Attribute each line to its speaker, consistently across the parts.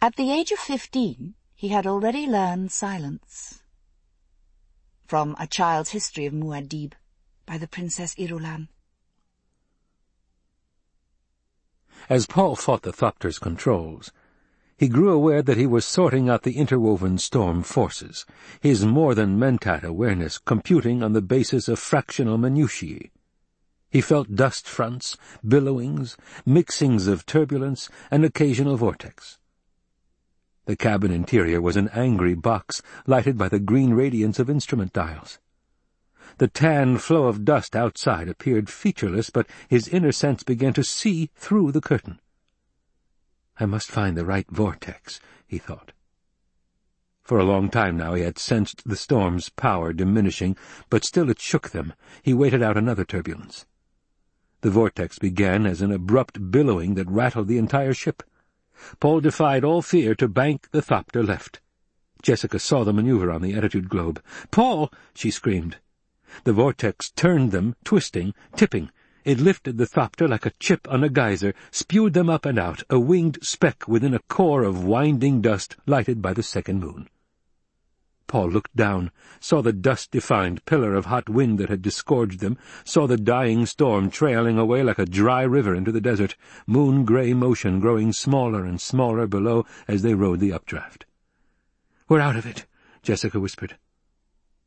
Speaker 1: At the age of fifteen, he had already learned silence. From A Child's History of Muad'Dib by the Princess Irulan.
Speaker 2: As Paul fought the Thopter's controls, he grew aware that he was sorting out the interwoven storm forces, his more-than-mentat awareness computing on the basis of fractional minutiae. He felt dust fronts, billowings, mixings of turbulence, and occasional vortex. The cabin interior was an angry box, lighted by the green radiance of instrument dials. The tan flow of dust outside appeared featureless, but his inner sense began to see through the curtain. I must find the right vortex, he thought. For a long time now he had sensed the storm's power diminishing, but still it shook them. He waited out another turbulence. The vortex began as an abrupt billowing that rattled the entire ship. Paul defied all fear to bank the thopter left. Jessica saw the maneuver on the attitude globe. "'Paul!' she screamed. The vortex turned them, twisting, tipping. It lifted the thopter like a chip on a geyser, spewed them up and out, a winged speck within a core of winding dust lighted by the second moon. Paul looked down, saw the dust-defined pillar of hot wind that had disgorged them, saw the dying storm trailing away like a dry river into the desert, moon-grey motion growing smaller and smaller below as they rode the updraft. "'We're out of it,' Jessica whispered.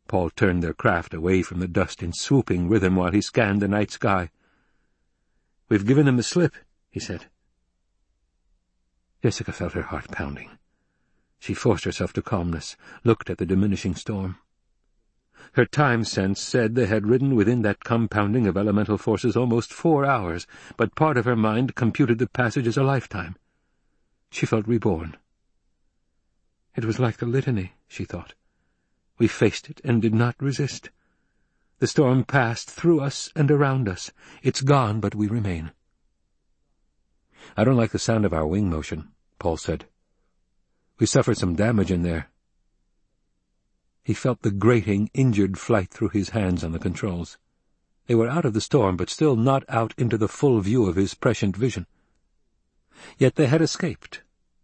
Speaker 2: Paul turned their craft away from the dust in swooping rhythm while he scanned the night sky. We've given them the slip, he said. Jessica felt her heart pounding. She forced herself to calmness, looked at the diminishing storm. Her time sense said they had ridden within that compounding of elemental forces almost four hours, but part of her mind computed the passage as a lifetime. She felt reborn. It was like the litany, she thought. We faced it and did not resist. The storm passed through us and around us. It's gone, but we remain. I don't like the sound of our wing motion, Paul said. We suffered some damage in there. He felt the grating, injured flight through his hands on the controls. They were out of the storm, but still not out into the full view of his prescient vision. Yet they had escaped,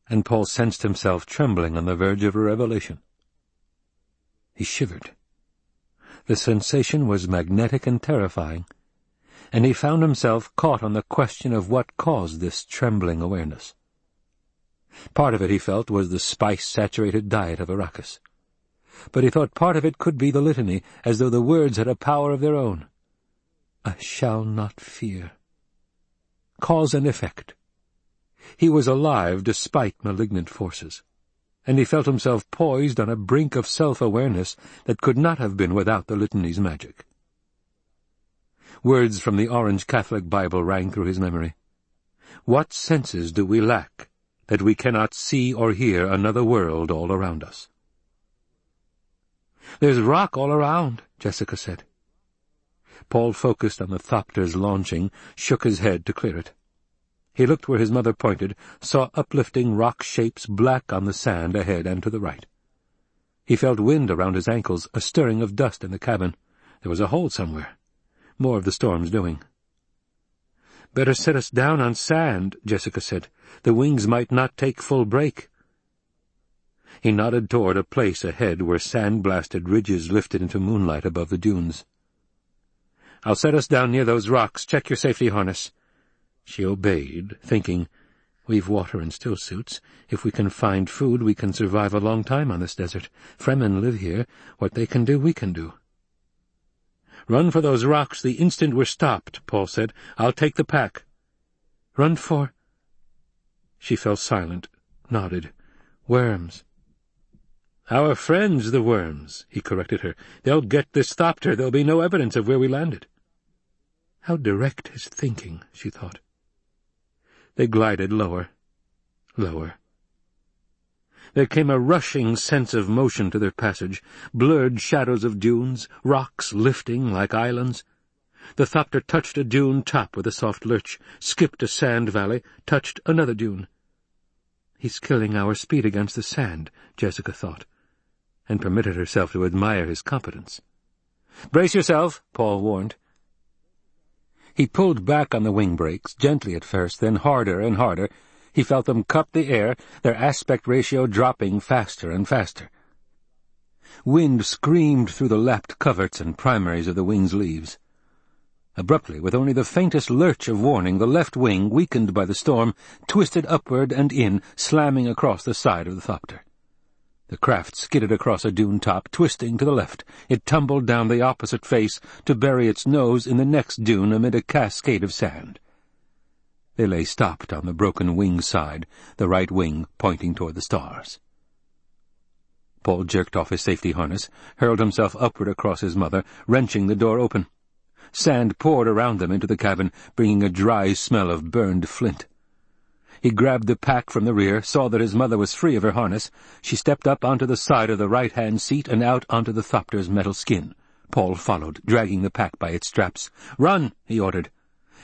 Speaker 2: and Paul sensed himself trembling on the verge of a revelation. He shivered. The sensation was magnetic and terrifying, and he found himself caught on the question of what caused this trembling awareness. Part of it, he felt, was the spice-saturated diet of Arrakis. But he thought part of it could be the litany, as though the words had a power of their own. I shall not fear. Cause and effect. He was alive despite malignant forces and he felt himself poised on a brink of self-awareness that could not have been without the litany's magic. Words from the Orange Catholic Bible rang through his memory. What senses do we lack that we cannot see or hear another world all around us? There's rock all around, Jessica said. Paul focused on the thopter's launching, shook his head to clear it. He looked where his mother pointed, saw uplifting rock shapes black on the sand ahead and to the right. He felt wind around his ankles, a stirring of dust in the cabin. There was a hole somewhere. More of the storm's doing. Better set us down on sand, Jessica said. The wings might not take full brake. He nodded toward a place ahead where sand-blasted ridges lifted into moonlight above the dunes. I'll set us down near those rocks. Check your safety harness. She obeyed, thinking, We've water and stillsuits. If we can find food, we can survive a long time on this desert. Fremen live here. What they can do, we can do. Run for those rocks the instant we're stopped, Paul said. I'll take the pack. Run for... She fell silent, nodded. Worms. Our friends, the worms, he corrected her. They'll get this thopter. There'll be no evidence of where we landed. How direct his thinking, she thought. They glided lower, lower. There came a rushing sense of motion to their passage, blurred shadows of dunes, rocks lifting like islands. The thopter touched a dune top with a soft lurch, skipped a sand valley, touched another dune. He's killing our speed against the sand, Jessica thought, and permitted herself to admire his competence. Brace yourself, Paul warned. He pulled back on the wing brakes, gently at first, then harder and harder. He felt them cup the air, their aspect ratio dropping faster and faster. Wind screamed through the lapped coverts and primaries of the wing's leaves. Abruptly, with only the faintest lurch of warning, the left wing, weakened by the storm, twisted upward and in, slamming across the side of the Thopter. The craft skidded across a dune top, twisting to the left. It tumbled down the opposite face to bury its nose in the next dune amid a cascade of sand. They lay stopped on the broken wing side, the right wing pointing toward the stars. Paul jerked off his safety harness, hurled himself upward across his mother, wrenching the door open. Sand poured around them into the cabin, bringing a dry smell of burned flint. He grabbed the pack from the rear, saw that his mother was free of her harness. She stepped up onto the side of the right-hand seat and out onto the Thopter's metal skin. Paul followed, dragging the pack by its straps. "'Run!' he ordered.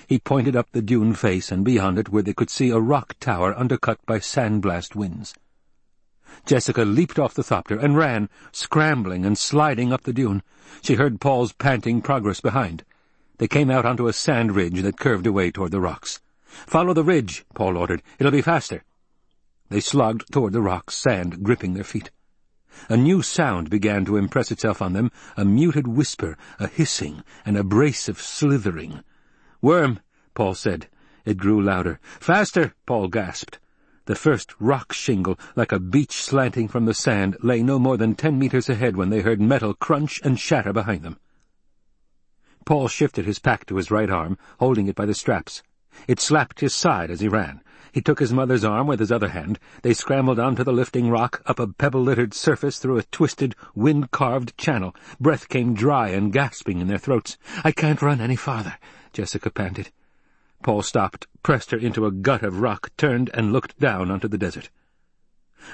Speaker 2: He pointed up the dune face and beyond it where they could see a rock tower undercut by sandblast winds. Jessica leaped off the Thopter and ran, scrambling and sliding up the dune. She heard Paul's panting progress behind. They came out onto a sand ridge that curved away toward the rocks. "'Follow the ridge,' Paul ordered. "'It'll be faster.' They slogged toward the rocks, sand gripping their feet. A new sound began to impress itself on them, a muted whisper, a hissing, an abrasive slithering. "'Worm,' Paul said. It grew louder. "'Faster!' Paul gasped. The first rock shingle, like a beach slanting from the sand, lay no more than ten meters ahead when they heard metal crunch and shatter behind them. Paul shifted his pack to his right arm, holding it by the straps. It slapped his side as he ran. He took his mother's arm with his other hand. They scrambled onto the lifting rock, up a pebble-littered surface through a twisted, wind-carved channel. Breath came dry and gasping in their throats. "'I can't run any farther,' Jessica panted. Paul stopped, pressed her into a gut of rock, turned and looked down onto the desert.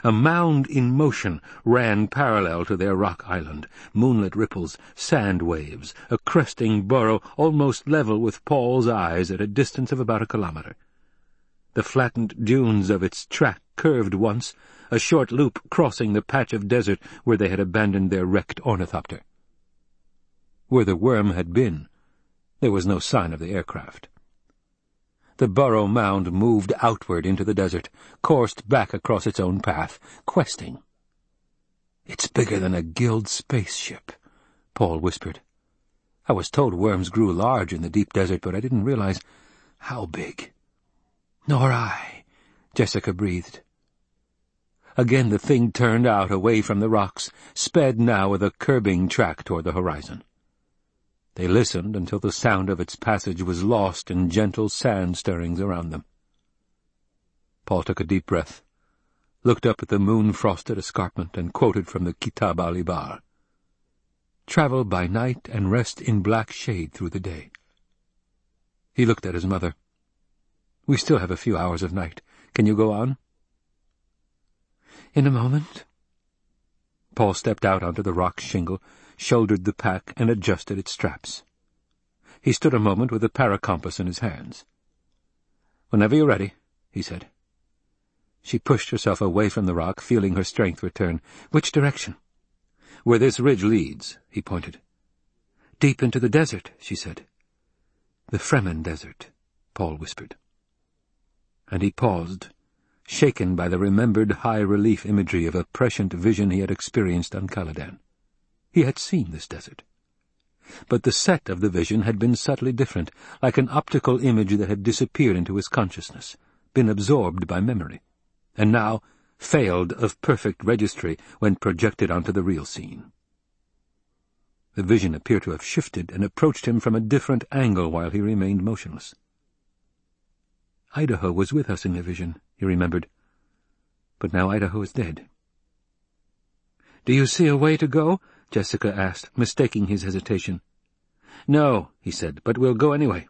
Speaker 2: A mound in motion ran parallel to their rock island, moonlit ripples, sand waves, a cresting burrow almost level with Paul's eyes at a distance of about a kilometre. The flattened dunes of its track curved once, a short loop crossing the patch of desert where they had abandoned their wrecked ornithopter. Where the worm had been, there was no sign of the aircraft. The burrow mound moved outward into the desert, coursed back across its own path, questing. "'It's bigger than a guild spaceship,' Paul whispered. "'I was told worms grew large in the deep desert, but I didn't realize how big.' "'Nor I,' Jessica breathed. Again the thing turned out away from the rocks, sped now with a curbing track toward the horizon. They listened until the sound of its passage was lost in gentle sand stirrings around them. Paul took a deep breath, looked up at the moon-frosted escarpment, and quoted from the Kitab al-Ibar. Travel by night and rest in black shade through the day. He looked at his mother. We still have a few hours of night. Can you go on? In a moment. Paul stepped out onto the rock shingle, shouldered the pack, and adjusted its straps. He stood a moment with the paracompass in his hands. "'Whenever you're ready,' he said. She pushed herself away from the rock, feeling her strength return. "'Which direction?' "'Where this ridge leads,' he pointed. "'Deep into the desert,' she said. "'The Fremen Desert,' Paul whispered. And he paused, shaken by the remembered high-relief imagery of a prescient vision he had experienced on Caladan. He had seen this desert. But the set of the vision had been subtly different, like an optical image that had disappeared into his consciousness, been absorbed by memory, and now failed of perfect registry when projected onto the real scene. The vision appeared to have shifted and approached him from a different angle while he remained motionless. Idaho was with us in the vision, he remembered. But now Idaho is dead. "'Do you see a way to go?' Jessica asked, mistaking his hesitation. "No," he said, "but we'll go anyway."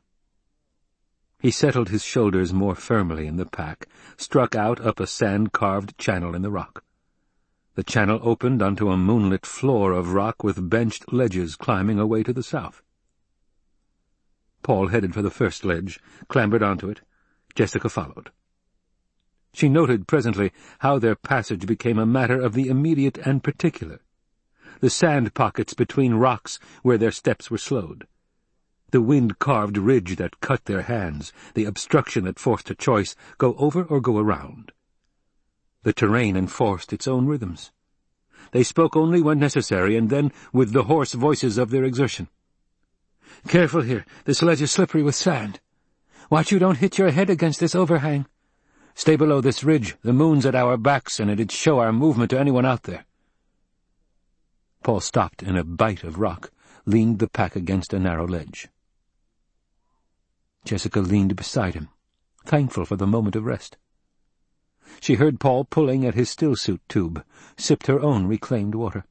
Speaker 2: He settled his shoulders more firmly in the pack, struck out up a sand-carved channel in the rock. The channel opened onto a moonlit floor of rock with benched ledges climbing away to the south. Paul headed for the first ledge, clambered onto it. Jessica followed. She noted presently how their passage became a matter of the immediate and particular the sand pockets between rocks where their steps were slowed. The wind-carved ridge that cut their hands, the obstruction that forced a choice, go over or go around. The terrain enforced its own rhythms. They spoke only when necessary, and then with the hoarse voices of their exertion. Careful here, this ledge is slippery with sand. Watch you don't hit your head against this overhang. Stay below this ridge, the moon's at our backs, and it'd show our movement to anyone out there. Paul stopped in a bight of rock, leaned the pack against a narrow ledge. Jessica leaned beside him, thankful for the moment of rest. She heard Paul pulling at his stillsuit tube, sipped her own reclaimed water.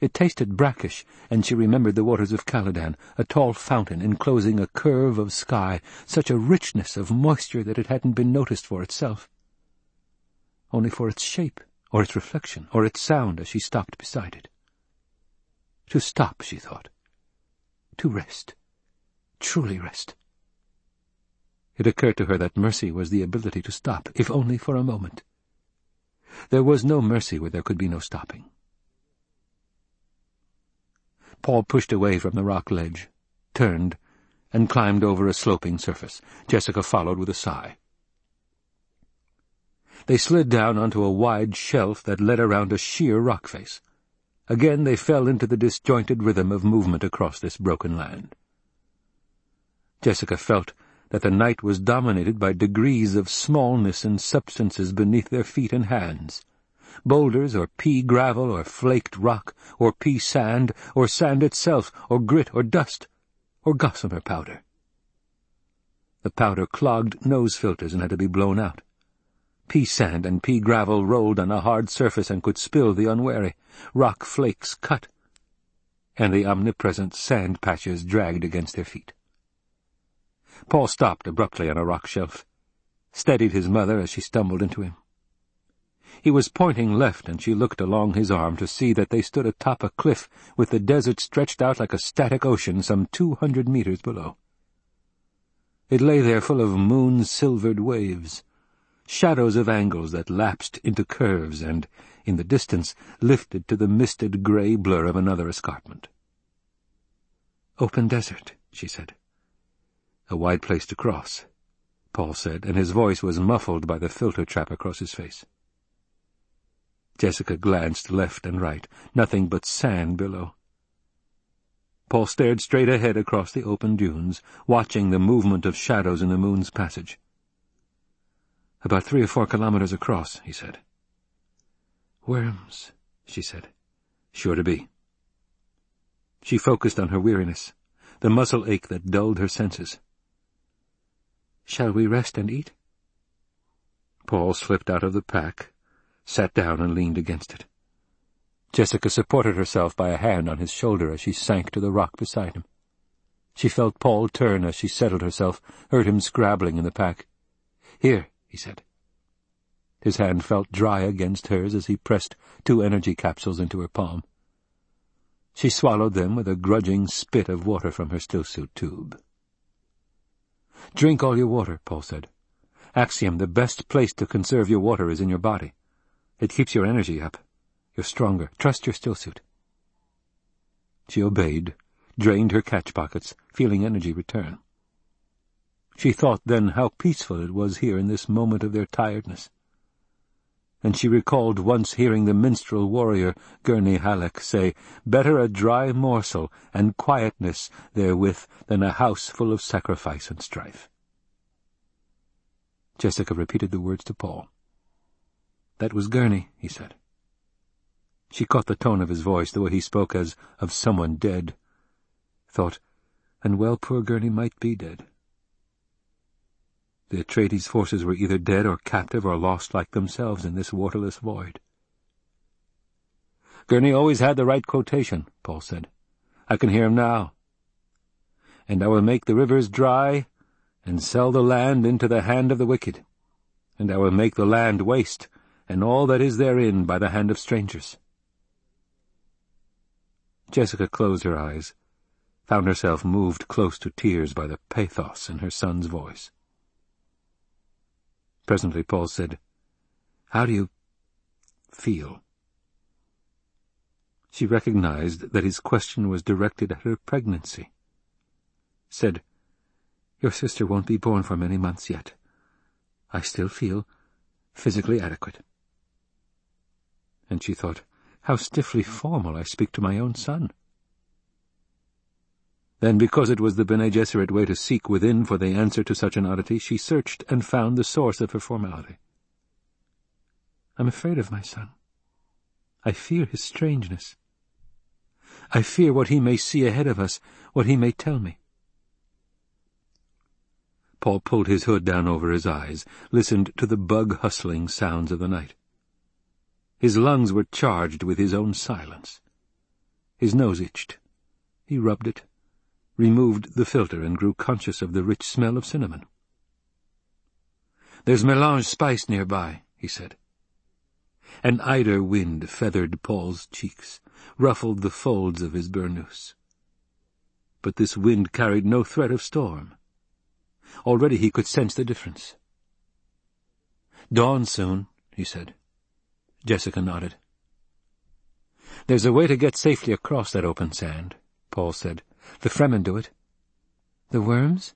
Speaker 2: It tasted brackish, and she remembered the waters of Caladan, a tall fountain enclosing a curve of sky, such a richness of moisture that it hadn't been noticed for itself. Only for its shape, or its reflection, or its sound as she stopped beside it. To stop, she thought. To rest. Truly rest. It occurred to her that mercy was the ability to stop, if only for a moment. There was no mercy where there could be no stopping. Paul pushed away from the rock ledge, turned, and climbed over a sloping surface. Jessica followed with a sigh. They slid down onto a wide shelf that led around a sheer rock face. Again they fell into the disjointed rhythm of movement across this broken land. Jessica felt that the night was dominated by degrees of smallness and substances beneath their feet and hands, boulders or pea gravel or flaked rock or pea sand or sand itself or grit or dust or gossamer powder. The powder clogged nose filters and had to be blown out. Pea sand and pea gravel rolled on a hard surface and could spill the unwary. Rock flakes cut, and the omnipresent sand patches dragged against their feet. Paul stopped abruptly on a rock shelf, steadied his mother as she stumbled into him. He was pointing left, and she looked along his arm to see that they stood atop a cliff with the desert stretched out like a static ocean some two hundred meters below. It lay there full of moon-silvered waves, shadows of angles that lapsed into curves and, in the distance, lifted to the misted grey blur of another escarpment. "'Open desert,' she said. A wide place to cross, Paul said, and his voice was muffled by the filter trap across his face. Jessica glanced left and right, nothing but sand below. Paul stared straight ahead across the open dunes, watching the movement of shadows in the moon's passage. About three or four kilometers across, he said. Worms, she said. Sure to be. She focused on her weariness, the muscle ache that dulled her senses. Shall we rest and eat? Paul slipped out of the pack, sat down and leaned against it. Jessica supported herself by a hand on his shoulder as she sank to the rock beside him. She felt Paul turn as she settled herself, heard him scrabbling in the pack. Here, he said. His hand felt dry against hers as he pressed two energy capsules into her palm. She swallowed them with a grudging spit of water from her stillsuit tube. Drink all your water, Paul said. Axiom, the best place to conserve your water is in your body. It keeps your energy up. You're stronger. Trust your stillsuit. She obeyed, drained her catch pockets, feeling energy return. She thought then how peaceful it was here in this moment of their tiredness. And she recalled once hearing the minstrel warrior Gurney Halleck say, Better a dry morsel and quietness therewith than a house full of sacrifice and strife. Jessica repeated the words to Paul. That was Gurney, he said. She caught the tone of his voice, the way he spoke as of someone dead. Thought, and well poor Gurney might be dead. The Atreides forces were either dead or captive or lost like themselves in this waterless void. Gurney always had the right quotation, Paul said. I can hear him now. And I will make the rivers dry, and sell the land into the hand of the wicked. And I will make the land waste, and all that is therein by the hand of strangers. Jessica closed her eyes, found herself moved close to tears by the pathos in her son's voice. Presently Paul said, How do you feel? She recognized that his question was directed at her pregnancy. said, Your sister won't be born for many months yet. I still feel physically adequate. And she thought, How stiffly formal I speak to my own son. Then, because it was the Bene Gesserit way to seek within for the answer to such an oddity, she searched and found the source of her formality. I'm afraid of my son. I fear his strangeness. I fear what he may see ahead of us, what he may tell me. Paul pulled his hood down over his eyes, listened to the bug-hustling sounds of the night. His lungs were charged with his own silence. His nose itched. He rubbed it, removed the filter, and grew conscious of the rich smell of cinnamon. "'There's melange spice nearby,' he said. An eider wind feathered Paul's cheeks, ruffled the folds of his burnous. But this wind carried no threat of storm. Already he could sense the difference. "'Dawn soon,' he said. Jessica nodded. "'There's a way to get safely across that open sand,' Paul said. "'The Fremen do it.' "'The worms?'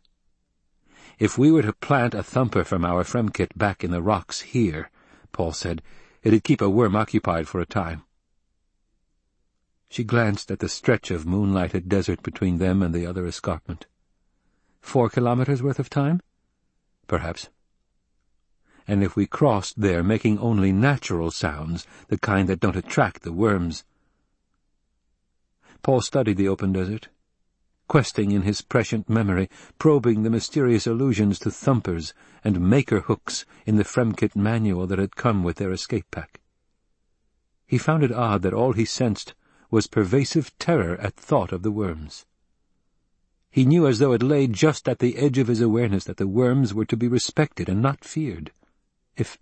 Speaker 2: "'If we were to plant a thumper from our Fremkit back in the rocks here,' Paul said, It'd keep a worm occupied for a time. She glanced at the stretch of moonlighted desert between them and the other escarpment. Four kilometers worth of time? Perhaps. And if we crossed there, making only natural sounds, the kind that don't attract the worms. Paul studied the open desert, questing in his prescient memory, probing the mysterious allusions to thumpers and maker hooks in the Fremkit manual that had come with their escape pack. He found it odd that all he sensed was pervasive terror at thought of the worms. He knew as though it lay just at the edge of his awareness that the worms were to be respected and not feared. If...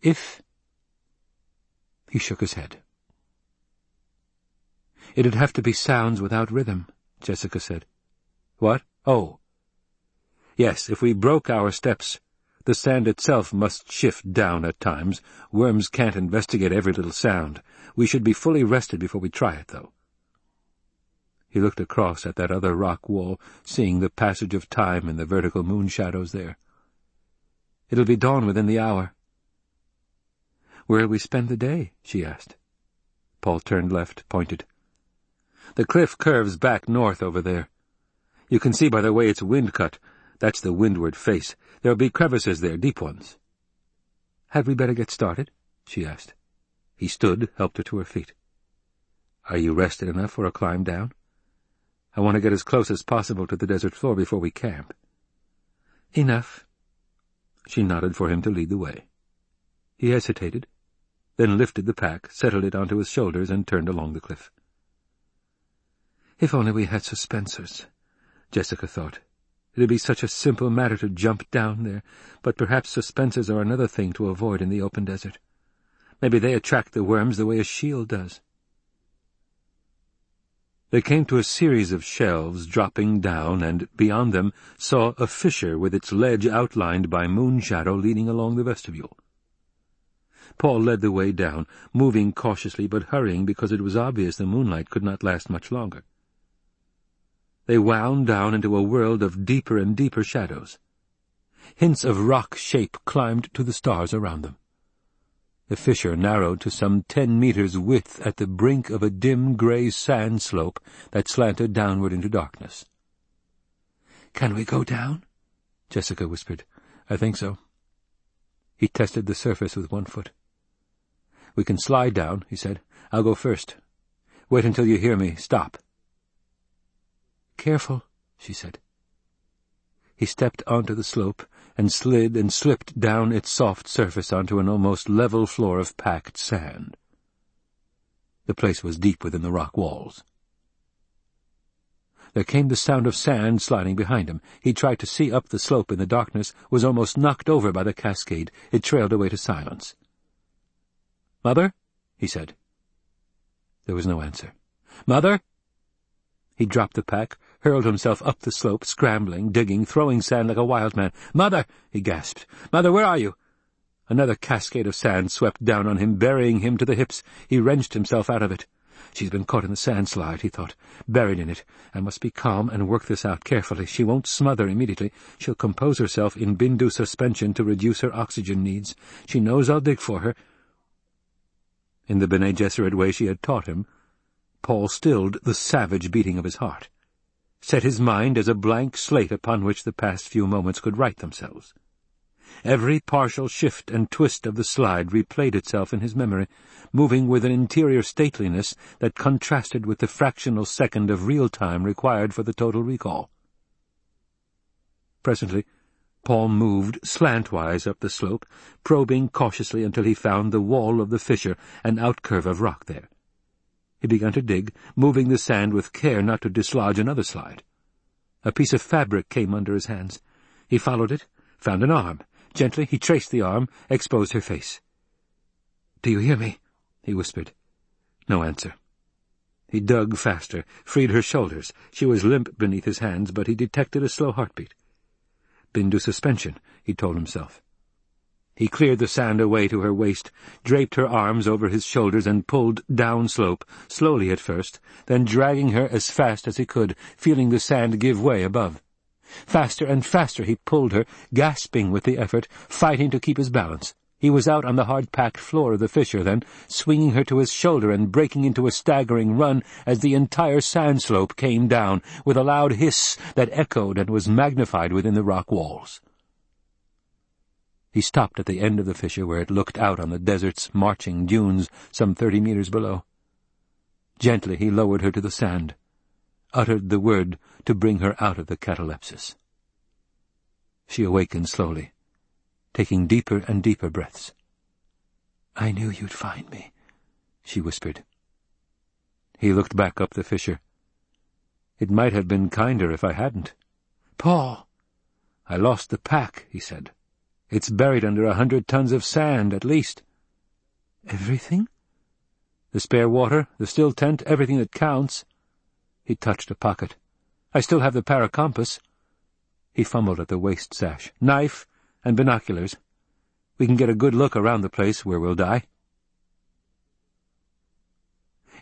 Speaker 2: if... He shook his head. It'd have to be sounds without rhythm, Jessica said. What? Oh. Yes, if we broke our steps, the sand itself must shift down at times. Worms can't investigate every little sound. We should be fully rested before we try it, though. He looked across at that other rock wall, seeing the passage of time in the vertical moon shadows there. It'll be dawn within the hour. Where'll we spend the day? she asked. Paul turned left, pointed. The cliff curves back north over there. You can see by the way it's wind-cut. That's the windward face. There'll be crevices there, deep ones. Had we better get started? she asked. He stood, helped her to her feet. Are you rested enough for a climb down? I want to get as close as possible to the desert floor before we camp. Enough. She nodded for him to lead the way. He hesitated, then lifted the pack, settled it onto his shoulders, and turned along the cliff. If only we had suspensors, Jessica thought. It'd be such a simple matter to jump down there, but perhaps suspensors are another thing to avoid in the open desert. Maybe they attract the worms the way a shield does. They came to a series of shelves dropping down, and beyond them saw a fissure with its ledge outlined by moon shadow leading along the vestibule. Paul led the way down, moving cautiously but hurrying because it was obvious the moonlight could not last much longer. They wound down into a world of deeper and deeper shadows. Hints of rock shape climbed to the stars around them. The fissure narrowed to some ten meters width at the brink of a dim grey sand slope that slanted downward into darkness. "'Can we go down?' Jessica whispered. "'I think so.' He tested the surface with one foot. "'We can slide down,' he said. "'I'll go first. Wait until you hear me. Stop.' Careful, she said. He stepped onto the slope and slid and slipped down its soft surface onto an almost level floor of packed sand. The place was deep within the rock walls. There came the sound of sand sliding behind him. He tried to see up the slope in the darkness, was almost knocked over by the cascade. It trailed away to silence. "'Mother?' he said. There was no answer. "'Mother?' He dropped the pack, hurled himself up the slope, scrambling, digging, throwing sand like a wild man. "'Mother!' he gasped. "'Mother, where are you?' Another cascade of sand swept down on him, burying him to the hips. He wrenched himself out of it. She's been caught in the sandslide, he thought, buried in it. I must be calm and work this out carefully. She won't smother immediately. She'll compose herself in Bindu suspension to reduce her oxygen needs. She knows I'll dig for her. In the Bene Gesserit way she had taught him, Paul stilled the savage beating of his heart, set his mind as a blank slate upon which the past few moments could write themselves. Every partial shift and twist of the slide replayed itself in his memory, moving with an interior stateliness that contrasted with the fractional second of real time required for the total recall. Presently, Paul moved slantwise up the slope, probing cautiously until he found the wall of the fissure, an outcurve of rock there. He began to dig, moving the sand with care not to dislodge another slide. A piece of fabric came under his hands. He followed it, found an arm, Gently he traced the arm, exposed her face. "'Do you hear me?' he whispered. No answer. He dug faster, freed her shoulders. She was limp beneath his hands, but he detected a slow heartbeat. Bindu suspension, he told himself. He cleared the sand away to her waist, draped her arms over his shoulders, and pulled downslope, slowly at first, then dragging her as fast as he could, feeling the sand give way above. Faster and faster he pulled her, gasping with the effort, fighting to keep his balance. He was out on the hard-packed floor of the fissure then, swinging her to his shoulder and breaking into a staggering run as the entire sand slope came down, with a loud hiss that echoed and was magnified within the rock walls. He stopped at the end of the fissure where it looked out on the desert's marching dunes some thirty meters below. Gently he lowered her to the sand uttered the word to bring her out of the catalepsis. She awakened slowly, taking deeper and deeper breaths. "'I knew you'd find me,' she whispered. He looked back up the fissure. "'It might have been kinder if I hadn't.' "'Paul!' "'I lost the pack,' he said. "'It's buried under a hundred tons of sand, at least.' "'Everything?' "'The spare water, the still tent, everything that counts.' He touched a pocket. I still have the paracompass. He fumbled at the waist sash. Knife and binoculars. We can get a good look around the place where we'll die.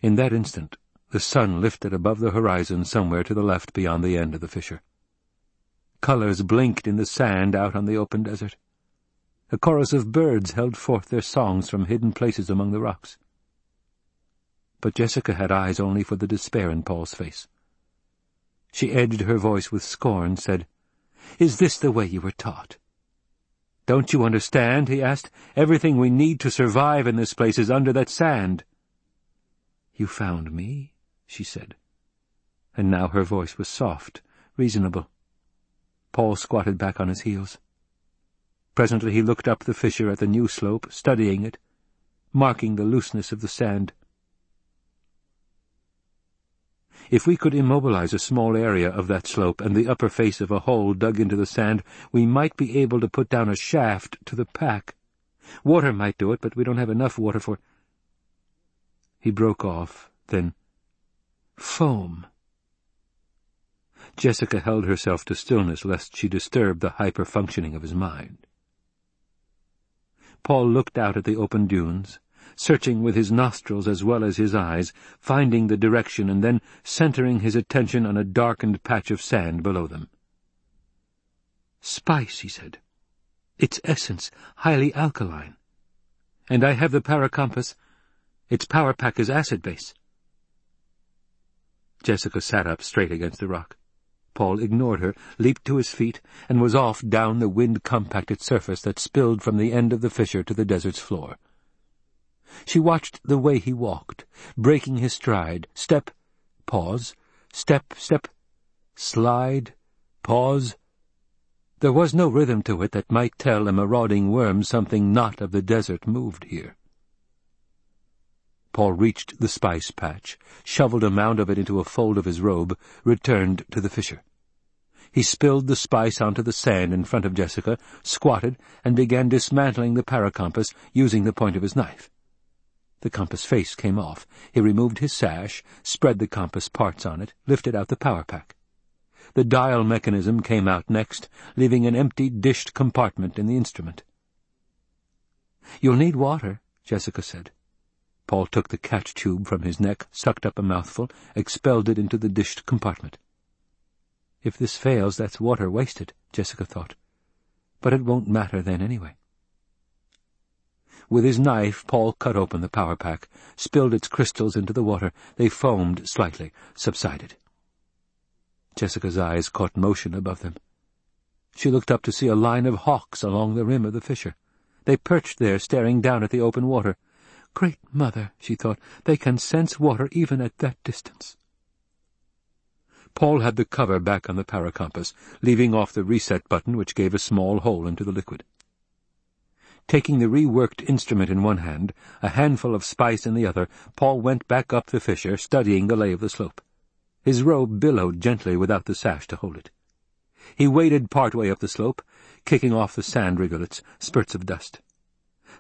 Speaker 2: In that instant, the sun lifted above the horizon somewhere to the left beyond the end of the fissure. Colors blinked in the sand out on the open desert. A chorus of birds held forth their songs from hidden places among the rocks but Jessica had eyes only for the despair in Paul's face. She edged her voice with scorn, said, "'Is this the way you were taught?' "'Don't you understand?' he asked. "'Everything we need to survive in this place is under that sand.' "'You found me?' she said. And now her voice was soft, reasonable. Paul squatted back on his heels. Presently he looked up the fissure at the new slope, studying it, marking the looseness of the sand. If we could immobilize a small area of that slope and the upper face of a hole dug into the sand, we might be able to put down a shaft to the pack. Water might do it, but we don't have enough water for— He broke off, then— Foam. Jessica held herself to stillness lest she disturb the hyper-functioning of his mind. Paul looked out at the open dunes, searching with his nostrils as well as his eyes, finding the direction and then centering his attention on a darkened patch of sand below them. Spice, he said. Its essence highly alkaline. And I have the paracompass. Its power pack is acid base. Jessica sat up straight against the rock. Paul ignored her, leaped to his feet, and was off down the wind-compacted surface that spilled from the end of the fissure to the desert's floor. She watched the way he walked, breaking his stride, step, pause, step, step, slide, pause. There was no rhythm to it that might tell a marauding worm something not of the desert moved here. Paul reached the spice patch, shoveled a mound of it into a fold of his robe, returned to the fissure. He spilled the spice onto the sand in front of Jessica, squatted, and began dismantling the paracompass using the point of his knife. The compass face came off. He removed his sash, spread the compass parts on it, lifted out the power pack. The dial mechanism came out next, leaving an empty dished compartment in the instrument. "'You'll need water,' Jessica said. Paul took the catch tube from his neck, sucked up a mouthful, expelled it into the dished compartment. If this fails, that's water wasted, Jessica thought. But it won't matter then anyway. With his knife, Paul cut open the power pack, spilled its crystals into the water. They foamed slightly, subsided. Jessica's eyes caught motion above them. She looked up to see a line of hawks along the rim of the fissure. They perched there, staring down at the open water. Great Mother, she thought, they can sense water even at that distance. Paul had the cover back on the paracompass, leaving off the reset button which gave a small hole into the liquid. Taking the reworked instrument in one hand, a handful of spice in the other, Paul went back up the fissure, studying the lay of the slope. His robe billowed gently without the sash to hold it. He waded part way up the slope, kicking off the sand rivulets, spurts of dust.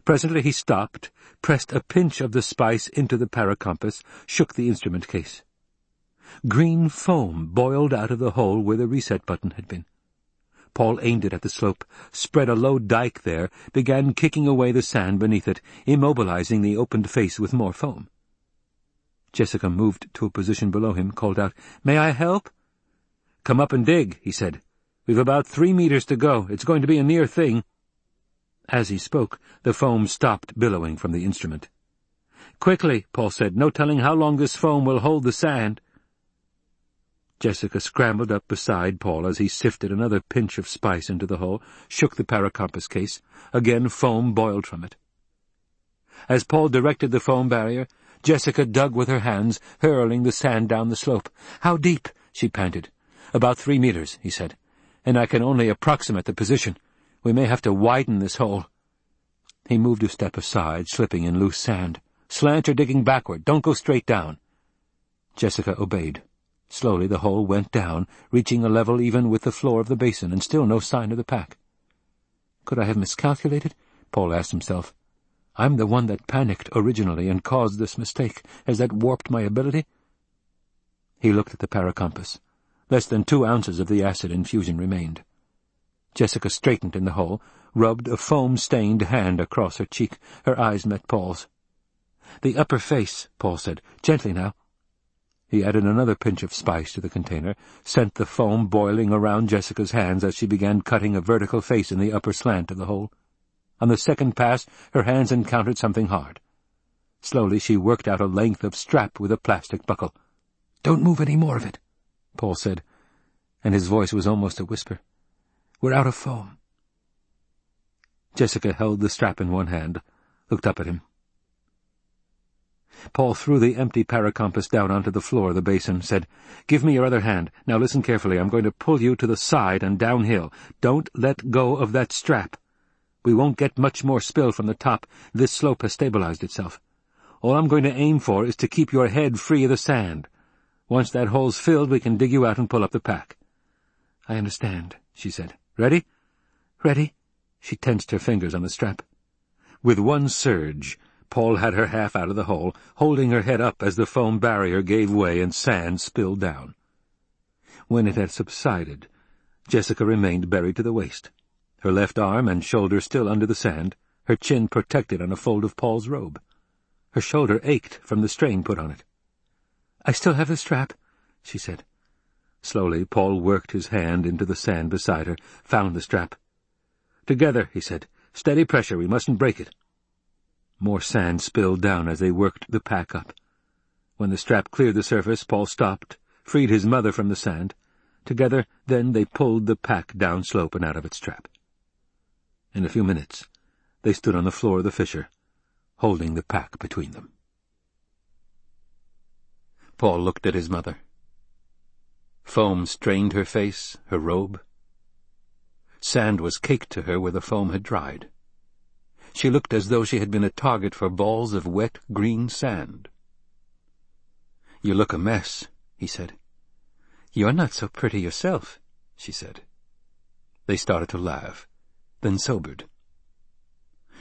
Speaker 2: Presently he stopped, pressed a pinch of the spice into the paracompass, shook the instrument case. Green foam boiled out of the hole where the reset button had been. Paul aimed it at the slope, spread a low dike there, began kicking away the sand beneath it, immobilizing the opened face with more foam. Jessica moved to a position below him, called out, "'May I help?' "'Come up and dig,' he said. "'We've about three meters to go. It's going to be a near thing.' As he spoke, the foam stopped billowing from the instrument. "'Quickly,' Paul said. "'No telling how long this foam will hold the sand.' Jessica scrambled up beside Paul as he sifted another pinch of spice into the hole, shook the paracompass case. Again foam boiled from it. As Paul directed the foam barrier, Jessica dug with her hands, hurling the sand down the slope. "'How deep?' she panted. "'About three meters,' he said. "'And I can only approximate the position. We may have to widen this hole.' He moved a step aside, slipping in loose sand. "'Slant or digging backward. Don't go straight down.' Jessica obeyed. Slowly the hole went down, reaching a level even with the floor of the basin, and still no sign of the pack. Could I have miscalculated? Paul asked himself. I'm the one that panicked originally and caused this mistake. Has that warped my ability? He looked at the paracompass. Less than two ounces of the acid infusion remained. Jessica straightened in the hole, rubbed a foam-stained hand across her cheek. Her eyes met Paul's. "The upper face," Paul said. "Gently now. He added another pinch of spice to the container, sent the foam boiling around Jessica's hands as she began cutting a vertical face in the upper slant of the hole. On the second pass, her hands encountered something hard. Slowly she worked out a length of strap with a plastic buckle. "'Don't move any more of it,' Paul said, and his voice was almost a whisper. "'We're out of foam.' Jessica held the strap in one hand, looked up at him. Paul threw the empty paracompass down onto the floor of the basin, said, "'Give me your other hand. Now listen carefully. I'm going to pull you to the side and downhill. Don't let go of that strap. We won't get much more spill from the top. This slope has stabilized itself. All I'm going to aim for is to keep your head free of the sand. Once that hole's filled, we can dig you out and pull up the pack.' "'I understand,' she said. "'Ready?' "'Ready.' She tensed her fingers on the strap. With one surge, Paul had her half out of the hole, holding her head up as the foam barrier gave way and sand spilled down. When it had subsided, Jessica remained buried to the waist, her left arm and shoulder still under the sand, her chin protected on a fold of Paul's robe. Her shoulder ached from the strain put on it. "'I still have the strap,' she said. Slowly, Paul worked his hand into the sand beside her, found the strap. "'Together,' he said. "'Steady pressure, we mustn't break it.' More sand spilled down as they worked the pack up. When the strap cleared the surface, Paul stopped, freed his mother from the sand. Together, then, they pulled the pack down slope and out of its trap. In a few minutes, they stood on the floor of the fissure, holding the pack between them. Paul looked at his mother. Foam strained her face, her robe. Sand was caked to her where the foam had dried. She looked as though she had been a target for balls of wet green sand. "'You look a mess,' he said. "'You're not so pretty yourself,' she said. They started to laugh, then sobered.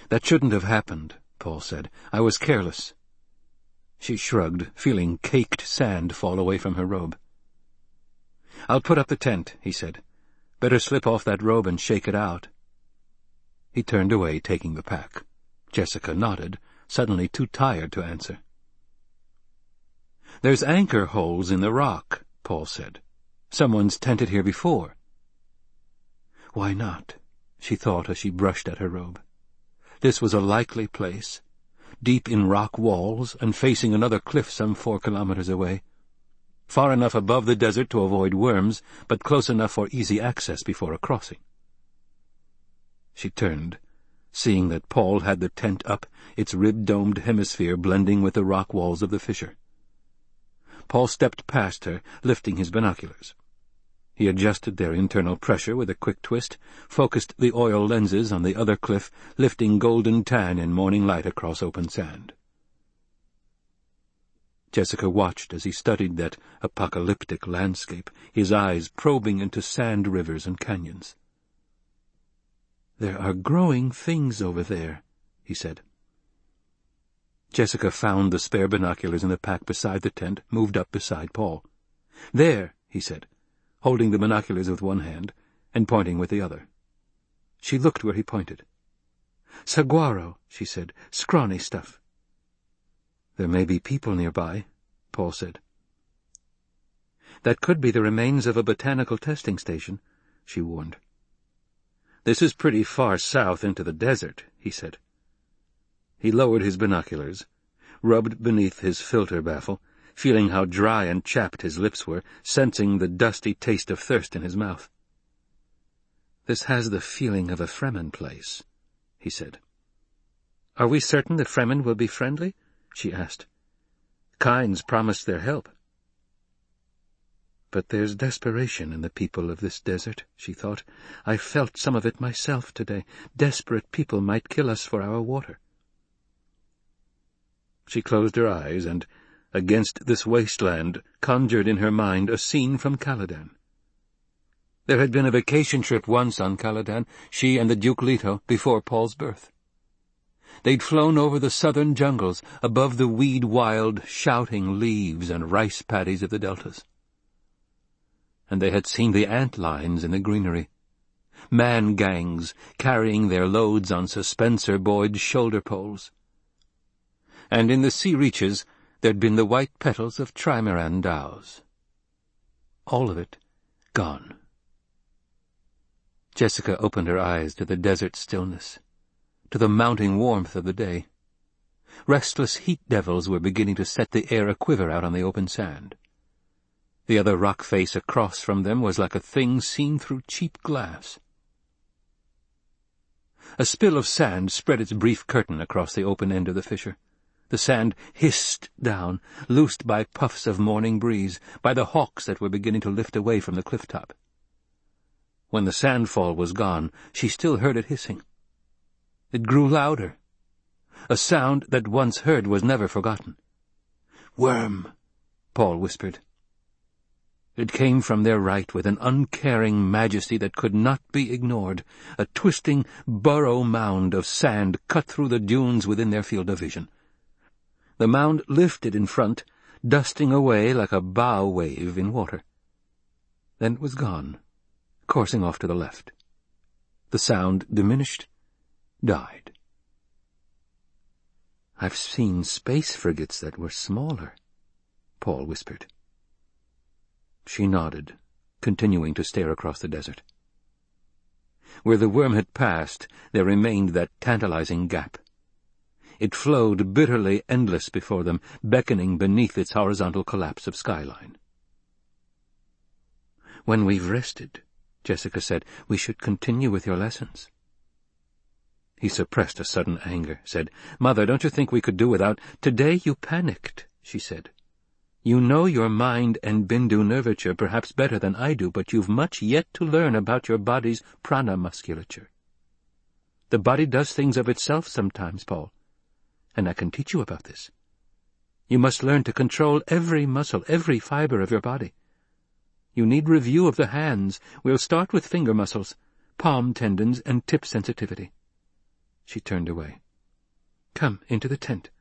Speaker 2: "'That shouldn't have happened,' Paul said. "'I was careless.' She shrugged, feeling caked sand fall away from her robe. "'I'll put up the tent,' he said. "'Better slip off that robe and shake it out.' He turned away, taking the pack. Jessica nodded, suddenly too tired to answer. There's anchor holes in the rock, Paul said. Someone's tented here before. Why not? she thought as she brushed at her robe. This was a likely place, deep in rock walls and facing another cliff some four kilometers away. Far enough above the desert to avoid worms, but close enough for easy access before a crossing. She turned, seeing that Paul had the tent up, its rib-domed hemisphere blending with the rock walls of the fissure. Paul stepped past her, lifting his binoculars. He adjusted their internal pressure with a quick twist, focused the oil lenses on the other cliff, lifting golden tan in morning light across open sand. Jessica watched as he studied that apocalyptic landscape, his eyes probing into sand rivers and canyons. There are growing things over there, he said. Jessica found the spare binoculars in the pack beside the tent, moved up beside Paul. There, he said, holding the binoculars with one hand and pointing with the other. She looked where he pointed. Saguaro, she said, scrawny stuff. There may be people nearby, Paul said. That could be the remains of a botanical testing station, she warned. This is pretty far south into the desert, he said. He lowered his binoculars, rubbed beneath his filter baffle, feeling how dry and chapped his lips were, sensing the dusty taste of thirst in his mouth. This has the feeling of a Fremen place, he said. Are we certain the Fremen will be friendly? She asked. Kynes promised their help. But there's desperation in the people of this desert, she thought. I felt some of it myself today. Desperate people might kill us for our water. She closed her eyes and, against this wasteland, conjured in her mind a scene from Caladan. There had been a vacation trip once on Caladan, she and the Duke Leto, before Paul's birth. They'd flown over the southern jungles, above the weed-wild, shouting leaves and rice paddies of the deltas. And they had seen the ant lines in the greenery, man gangs carrying their loads on suspensor-buoyed shoulder poles, and in the sea reaches there'd been the white petals of trimaran dhows. All of it gone. Jessica opened her eyes to the desert stillness, to the mounting warmth of the day. Restless heat devils were beginning to set the air a-quiver out on the open sand. The other rock face across from them was like a thing seen through cheap glass. A spill of sand spread its brief curtain across the open end of the fissure. The sand hissed down, loosed by puffs of morning breeze, by the hawks that were beginning to lift away from the cliff top. When the sandfall was gone, she still heard it hissing. It grew louder. A sound that once heard was never forgotten. Worm, Paul whispered. It came from their right with an uncaring majesty that could not be ignored, a twisting burrow mound of sand cut through the dunes within their field of vision. The mound lifted in front, dusting away like a bow wave in water. Then it was gone, coursing off to the left. The sound diminished, died. I've seen space frigates that were smaller, Paul whispered. She nodded, continuing to stare across the desert. Where the worm had passed, there remained that tantalizing gap. It flowed bitterly endless before them, beckoning beneath its horizontal collapse of skyline. When we've rested, Jessica said, we should continue with your lessons. He suppressed a sudden anger, said, Mother, don't you think we could do without— Today you panicked, she said. You know your mind and Bindu nervature perhaps better than I do, but you've much yet to learn about your body's prana musculature. The body does things of itself sometimes, Paul and I can teach you about this. You must learn to control every muscle, every fiber of your body. You need review of the hands. We'll start with finger muscles, palm tendons, and tip sensitivity. She turned away. Come into the tent.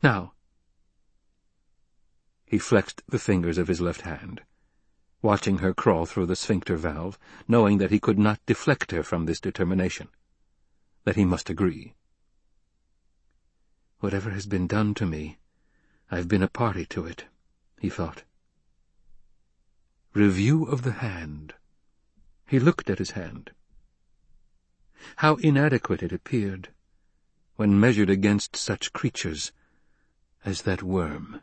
Speaker 2: Now. He flexed the fingers of his left hand, watching her crawl through the sphincter valve, knowing that he could not deflect her from this determination, that he must agree. Whatever has been done to me, I've been a party to it, he thought. Review of the hand. He looked at his hand. How inadequate it appeared, when measured against such creatures as that worm.